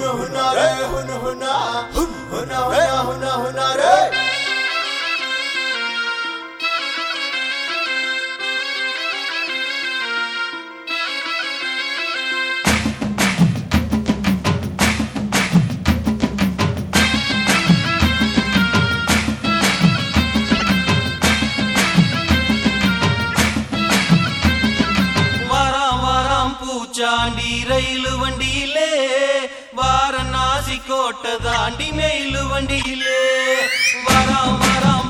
ሁነ ሁና ረ ሁነ ሁና ሁና ሁና கோட்டை தாண்டி மேலு வண்டியிலே. வராம் வராம்